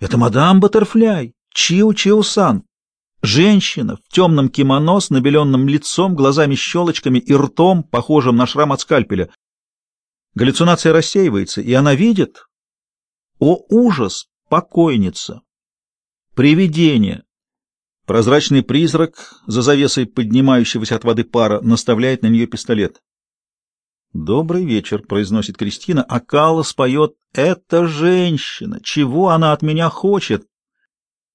Это мадам Баттерфляй, Чиу-Чиу-сан. Женщина в темном кимоно с набеленным лицом, глазами-щелочками и ртом, похожим на шрам от скальпеля. Галлюцинация рассеивается, и она видит... О, ужас! Покойница! Привидение! Прозрачный призрак, за завесой поднимающегося от воды пара, наставляет на нее пистолет. «Добрый вечер», — произносит Кристина, а Каллас поет «Это женщина! Чего она от меня хочет?»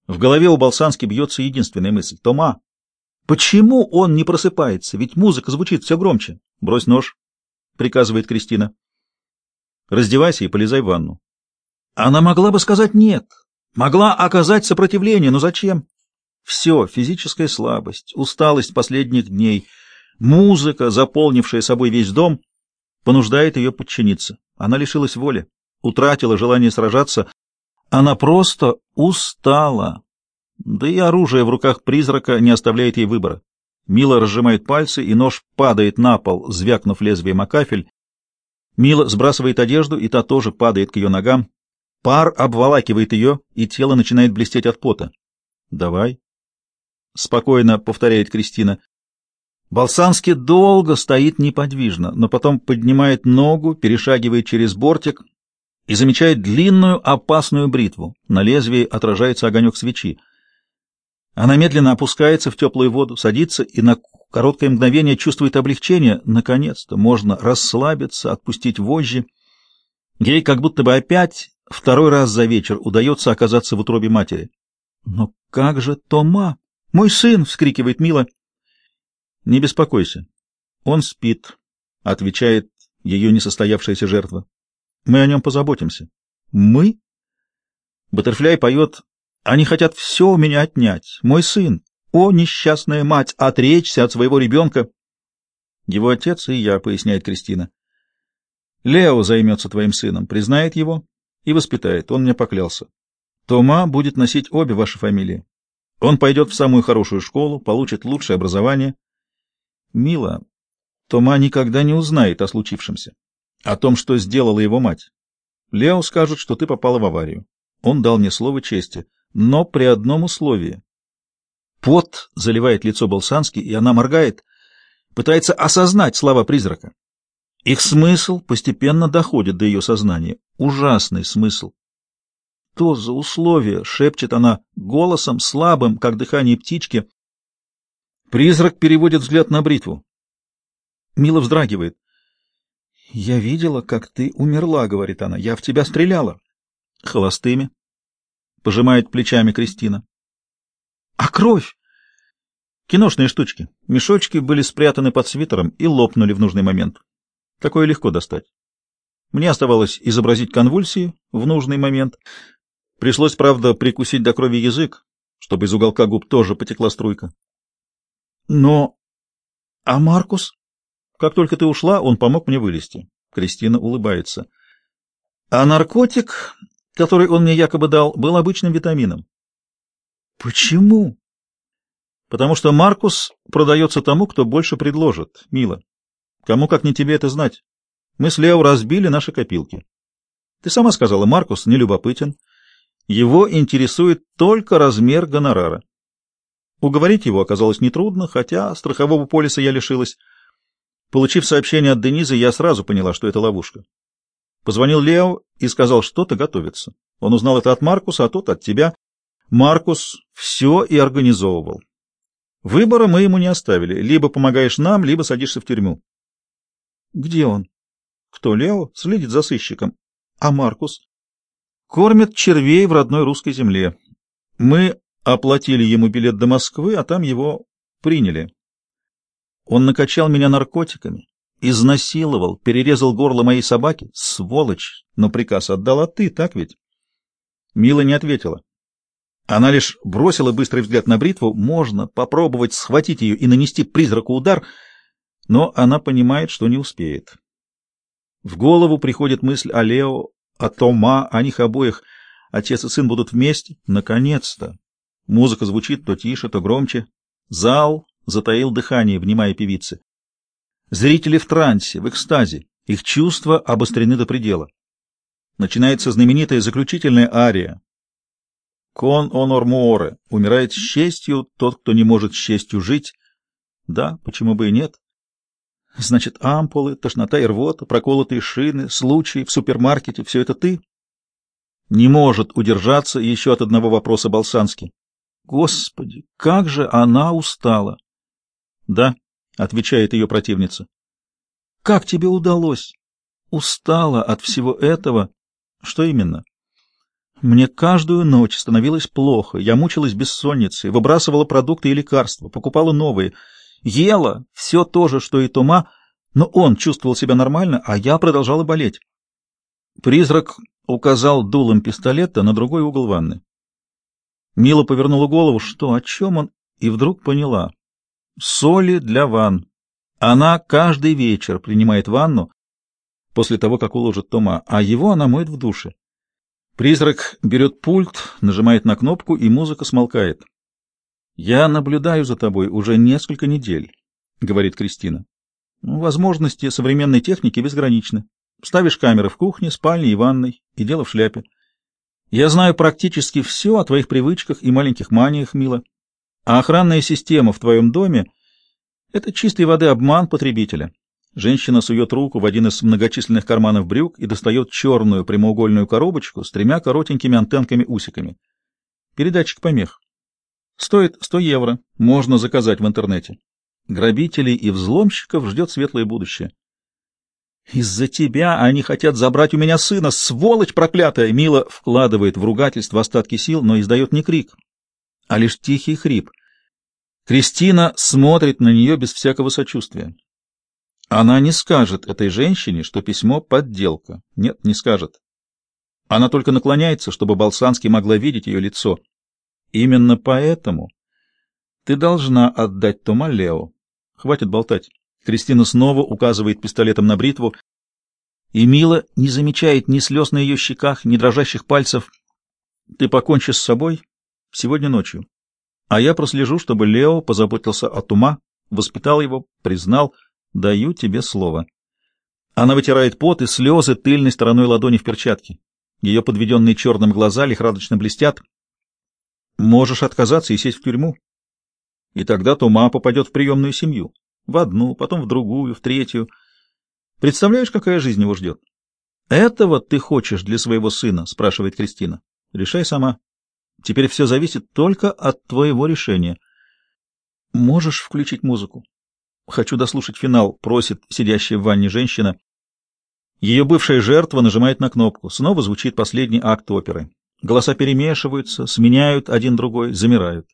В голове у Болсански бьется единственная мысль. «Тома, почему он не просыпается? Ведь музыка звучит все громче». «Брось нож», — приказывает Кристина. «Раздевайся и полезай в ванну». Она могла бы сказать «нет», могла оказать сопротивление, но зачем? Все, физическая слабость, усталость последних дней, музыка, заполнившая собой весь дом, понуждает ее подчиниться. Она лишилась воли, утратила желание сражаться, она просто устала. Да и оружие в руках призрака не оставляет ей выбора. Мила разжимает пальцы, и нож падает на пол, звякнув лезвием о кафель. Мила сбрасывает одежду, и та тоже падает к ее ногам. Пар обволакивает ее, и тело начинает блестеть от пота. «Давай», — спокойно повторяет Кристина. Болсанский долго стоит неподвижно, но потом поднимает ногу, перешагивает через бортик и замечает длинную опасную бритву. На лезвии отражается огонек свечи. Она медленно опускается в теплую воду, садится и на короткое мгновение чувствует облегчение. Наконец-то можно расслабиться, отпустить вожжи. Ей как будто бы опять второй раз за вечер удается оказаться в утробе матери. Но как же Тома? «Мой сын!» — вскрикивает Мила. «Не беспокойся. Он спит», — отвечает ее несостоявшаяся жертва. «Мы о нем позаботимся». «Мы?» Баттерфляй поет «Они хотят все у меня отнять. Мой сын! О, несчастная мать! Отречься от своего ребенка!» «Его отец и я», — поясняет Кристина. «Лео займется твоим сыном, признает его и воспитает. Он мне поклялся. Тома будет носить обе ваши фамилии. Он пойдет в самую хорошую школу, получит лучшее образование. Мила, Тома никогда не узнает о случившемся, о том, что сделала его мать. Лео скажет, что ты попала в аварию. Он дал мне слово чести, но при одном условии. Пот заливает лицо Болсански, и она моргает, пытается осознать слова призрака. Их смысл постепенно доходит до ее сознания. Ужасный смысл что за условия?» — шепчет она голосом, слабым, как дыхание птички. Призрак переводит взгляд на бритву. Мила вздрагивает. «Я видела, как ты умерла», — говорит она. «Я в тебя стреляла». «Холостыми», — пожимает плечами Кристина. «А кровь?» Киношные штучки. Мешочки были спрятаны под свитером и лопнули в нужный момент. Такое легко достать. Мне оставалось изобразить конвульсии в нужный момент, Пришлось, правда, прикусить до крови язык, чтобы из уголка губ тоже потекла струйка. Но... А Маркус? Как только ты ушла, он помог мне вылезти. Кристина улыбается. А наркотик, который он мне якобы дал, был обычным витамином. Почему? Потому что Маркус продается тому, кто больше предложит, мило. Кому как не тебе это знать. Мы с Лео разбили наши копилки. Ты сама сказала, Маркус нелюбопытен. любопытен. Его интересует только размер гонорара. Уговорить его оказалось нетрудно, хотя страхового полиса я лишилась. Получив сообщение от Денизы, я сразу поняла, что это ловушка. Позвонил Лео и сказал, что-то готовится. Он узнал это от Маркуса, а тот от тебя. Маркус все и организовывал. Выбора мы ему не оставили. Либо помогаешь нам, либо садишься в тюрьму. Где он? Кто, Лео? Следит за сыщиком. А Маркус? Кормят червей в родной русской земле. Мы оплатили ему билет до Москвы, а там его приняли. Он накачал меня наркотиками, изнасиловал, перерезал горло моей собаки. Сволочь! Но приказ отдала ты, так ведь? Мила не ответила. Она лишь бросила быстрый взгляд на бритву. Можно попробовать схватить ее и нанести призраку удар, но она понимает, что не успеет. В голову приходит мысль о Лео, а Тома, о них обоих. Отец и сын будут вместе. Наконец-то! Музыка звучит то тише, то громче. Зал затаил дыхание, внимая певице. Зрители в трансе, в экстазе. Их чувства обострены до предела. Начинается знаменитая заключительная ария. Кон онор муоре. Умирает с честью тот, кто не может с честью жить. Да, почему бы и нет? Значит, ампулы, тошнота и рвота, проколотые шины, случаи в супермаркете — все это ты? Не может удержаться еще от одного вопроса Болсанский. Господи, как же она устала! Да, — отвечает ее противница. Как тебе удалось? Устала от всего этого. Что именно? Мне каждую ночь становилось плохо, я мучилась бессонницей, выбрасывала продукты и лекарства, покупала новые, ела все то же, что и Тома, но он чувствовал себя нормально, а я продолжала болеть. Призрак указал дулом пистолета на другой угол ванны. Мила повернула голову, что, о чем он, и вдруг поняла. Соли для ванн. Она каждый вечер принимает ванну после того, как уложит Тома, а его она моет в душе. Призрак берет пульт, нажимает на кнопку, и музыка смолкает. «Я наблюдаю за тобой уже несколько недель», — говорит Кристина. «Возможности современной техники безграничны. Ставишь камеры в кухне, спальне и ванной, и дело в шляпе. Я знаю практически все о твоих привычках и маленьких маниях, Мила. А охранная система в твоем доме — это чистой воды обман потребителя. Женщина сует руку в один из многочисленных карманов брюк и достает черную прямоугольную коробочку с тремя коротенькими антенками-усиками. Передатчик помех. Стоит 100 евро. Можно заказать в интернете. Грабителей и взломщиков ждет светлое будущее. «Из-за тебя они хотят забрать у меня сына, сволочь проклятая!» Мила вкладывает в ругательство остатки сил, но издает не крик, а лишь тихий хрип. Кристина смотрит на нее без всякого сочувствия. Она не скажет этой женщине, что письмо — подделка. Нет, не скажет. Она только наклоняется, чтобы Болсанский могла видеть ее лицо. Именно поэтому ты должна отдать Тома Лео. Хватит болтать. Кристина снова указывает пистолетом на бритву, и Мила не замечает ни слез на ее щеках, ни дрожащих пальцев. Ты покончишь с собой сегодня ночью, а я прослежу, чтобы Лео позаботился о Тума, воспитал его, признал, даю тебе слово. Она вытирает пот и слезы тыльной стороной ладони в перчатке. Ее подведенные черным глаза лихорадочно блестят. Можешь отказаться и сесть в тюрьму. И тогда Тума попадет в приемную семью. В одну, потом в другую, в третью. Представляешь, какая жизнь его ждет? Этого ты хочешь для своего сына? Спрашивает Кристина. Решай сама. Теперь все зависит только от твоего решения. Можешь включить музыку? Хочу дослушать финал, просит сидящая в ванне женщина. Ее бывшая жертва нажимает на кнопку. Снова звучит последний акт оперы. Голоса перемешиваются, сменяют один другой, замирают.